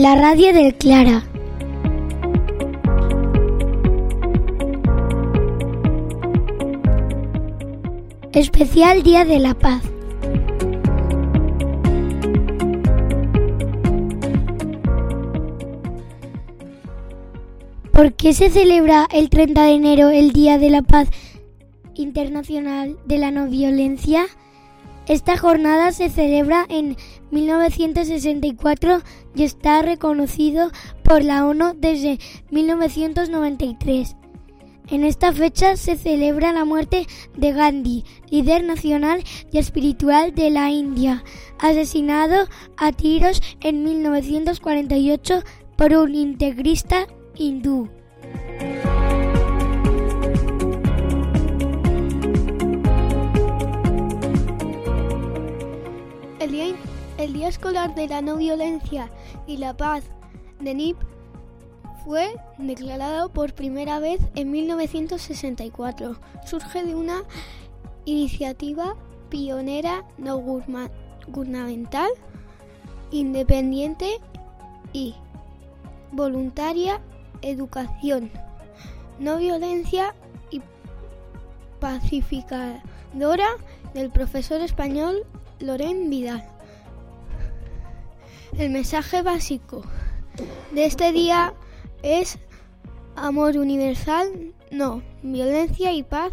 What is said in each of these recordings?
la radio del Clara. Especial Día de la Paz. ¿Por qué se celebra el 30 de enero el Día de la Paz Internacional de la No Violencia? Esta jornada se celebra en 1964 y está reconocido por la ONU desde 1993. En esta fecha se celebra la muerte de Gandhi, líder nacional y espiritual de la India, asesinado a tiros en 1948 por un integrista hindú. El día, Escolar de la No Violencia y la Paz de NIP fue declarado por primera vez en 1964. Surge de una iniciativa pionera no gubernamental, independiente y voluntaria educación, no violencia y pacificadora del profesor español Loren Vidal. El mensaje básico de este día es amor universal, no, violencia y paz.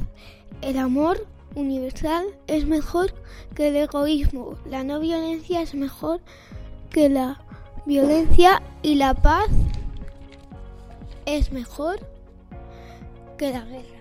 El amor universal es mejor que el egoísmo. La no violencia es mejor que la violencia y la paz es mejor que la guerra.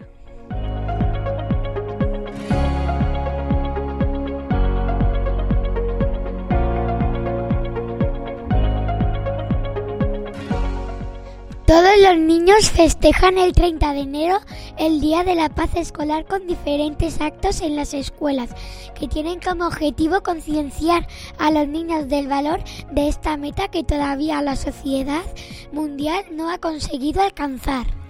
Todos los niños festejan el 30 de enero el Día de la Paz Escolar con diferentes actos en las escuelas que tienen como objetivo concienciar a los niños del valor de esta meta que todavía la sociedad mundial no ha conseguido alcanzar.